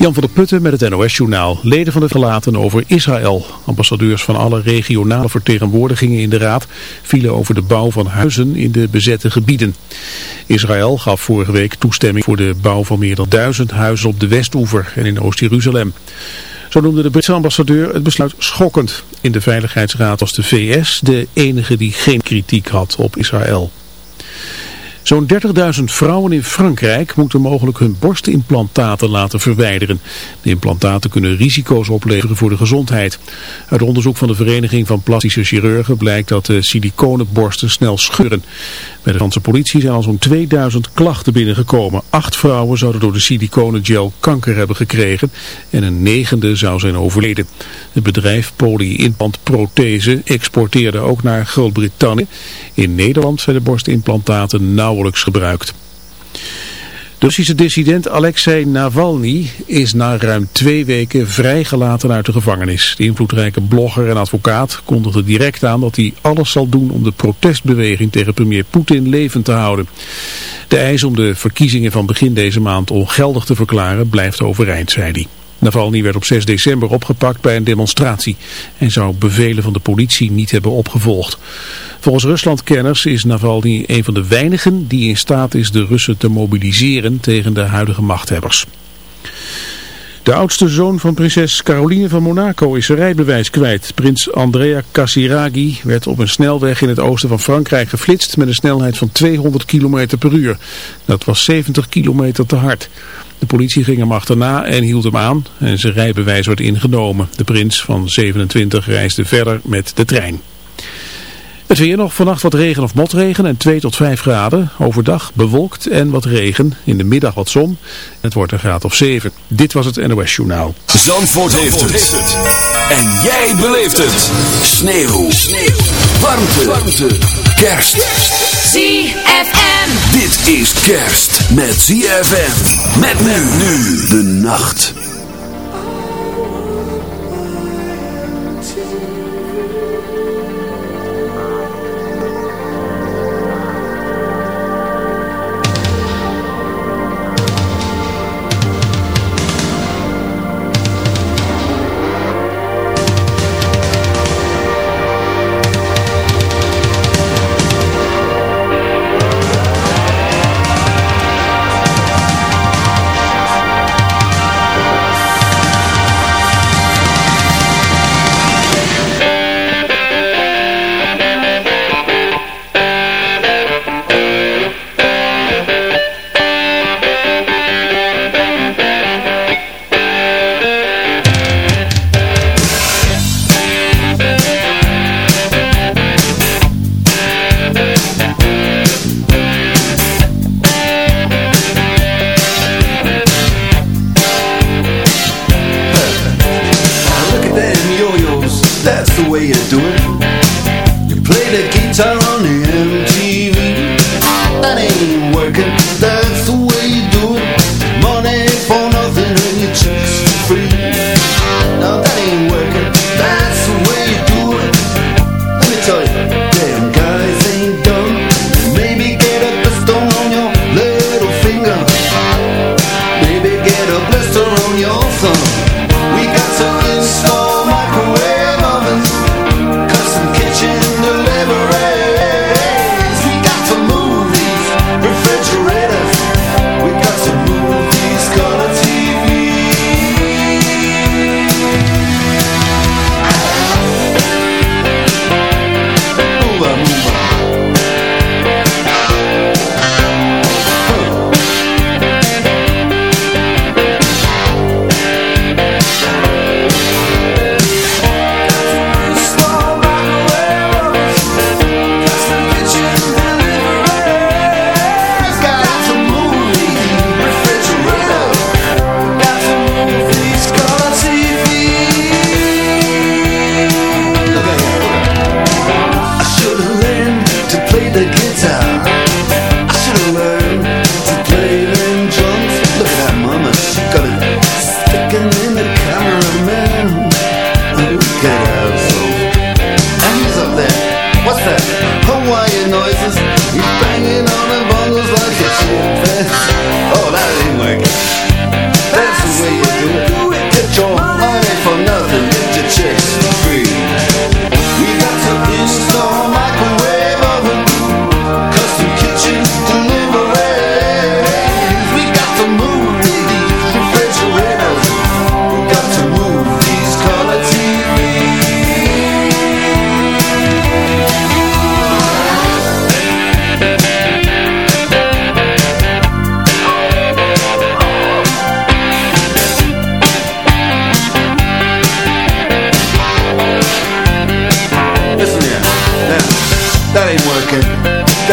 Jan van der Putten met het NOS-journaal. Leden van de verlaten over Israël. Ambassadeurs van alle regionale vertegenwoordigingen in de raad vielen over de bouw van huizen in de bezette gebieden. Israël gaf vorige week toestemming voor de bouw van meer dan duizend huizen op de Westoever en in Oost-Jeruzalem. Zo noemde de Britse ambassadeur het besluit schokkend. In de Veiligheidsraad was de VS de enige die geen kritiek had op Israël. Zo'n 30.000 vrouwen in Frankrijk moeten mogelijk hun borstimplantaten laten verwijderen. De implantaten kunnen risico's opleveren voor de gezondheid. Uit onderzoek van de Vereniging van Plastische Chirurgen blijkt dat de siliconenborsten snel scheuren. Bij de Franse politie zijn al zo'n 2000 klachten binnengekomen. Acht vrouwen zouden door de siliconengel kanker hebben gekregen en een negende zou zijn overleden. Het bedrijf Poly-Implant Prothese exporteerde ook naar Groot-Brittannië. In Nederland zijn de borstimplantaten nauwelijks gebruikt. De Russische dissident Alexei Navalny is na ruim twee weken vrijgelaten uit de gevangenis. De invloedrijke blogger en advocaat kondigde direct aan dat hij alles zal doen om de protestbeweging tegen premier Poetin levend te houden. De eis om de verkiezingen van begin deze maand ongeldig te verklaren blijft overeind, zei hij. Navalny werd op 6 december opgepakt bij een demonstratie en zou bevelen van de politie niet hebben opgevolgd. Volgens Ruslandkenners is Navalny een van de weinigen die in staat is de Russen te mobiliseren tegen de huidige machthebbers. De oudste zoon van prinses Caroline van Monaco is zijn rijbewijs kwijt. Prins Andrea Casiraghi werd op een snelweg in het oosten van Frankrijk geflitst met een snelheid van 200 km per uur. Dat was 70 kilometer te hard. De politie ging hem achterna en hield hem aan en zijn rijbewijs werd ingenomen. De prins van 27 reisde verder met de trein. Het weer nog vannacht wat regen of motregen en 2 tot 5 graden. Overdag bewolkt en wat regen. In de middag wat zon. Het wordt een graad of 7. Dit was het NOS Journaal. Zandvoort, heeft, het. En jij beleeft het. Sneeuw. Sneeuw. Warmte. Warmte. Kerst. ZFM. Dit is kerst met ZFM. Met men nu de nacht. blister on your thumb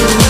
you.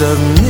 submit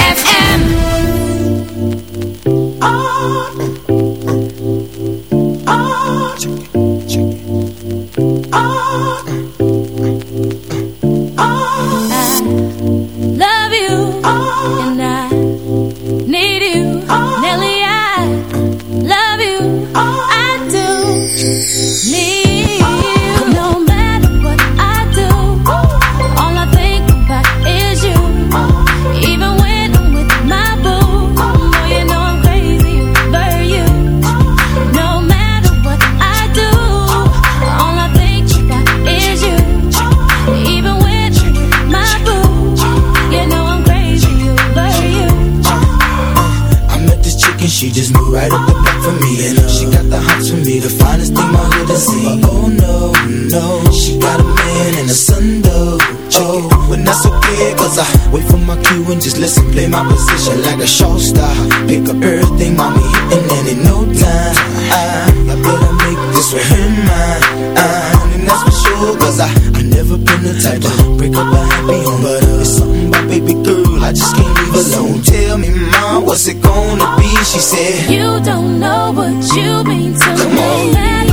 alone. Tell me, mom, what's it gonna be? She said, You don't know what you mean to Come me. On.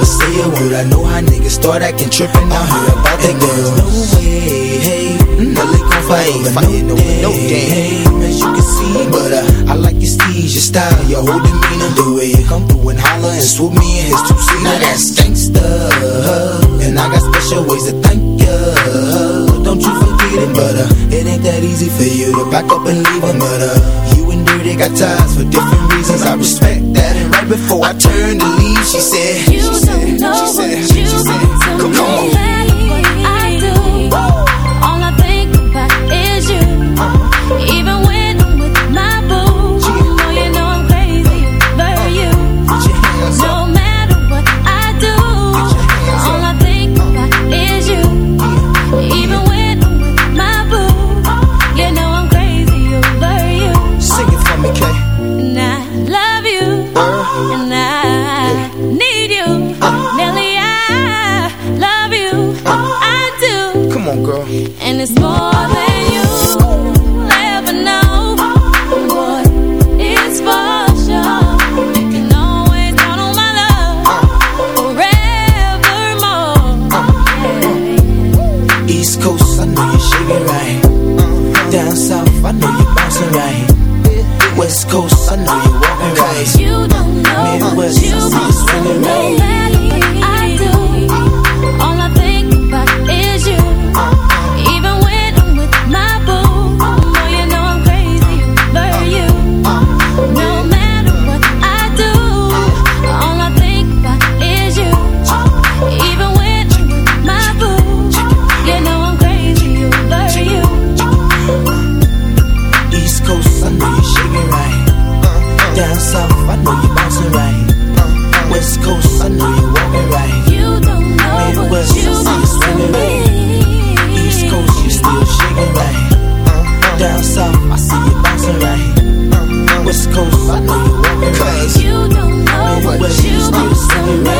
never say a word. I know how niggas start acting trippin'. I heard about that girl. There's no way, hey, mm-hmm. no lick on fire, fight no day, no day. As you can see, but uh, I like your steeze, your style, your whole demeanor. The way you come through and holler and swoop me in his two seat. Now that's gangsta, and I got special ways to thank you. Don't you forget it, but uh, it ain't that easy for you to back up and leave him, but uh, Everybody got ties for different reasons. I respect that. And right before I turned to leave, she said, You she don't said, know she said, what you she said, Come on. and it's more than you ever know. Boy, it's for sure. You can always count on my love. East Coast, I know you're shaking right. Uh-huh. Down south, I know you're bouncing right. West Coast, I know you're walking right. You don't know Midwest, you I spinning right. Amen.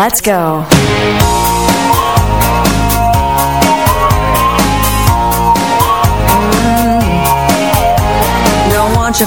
Let's go. Don't want you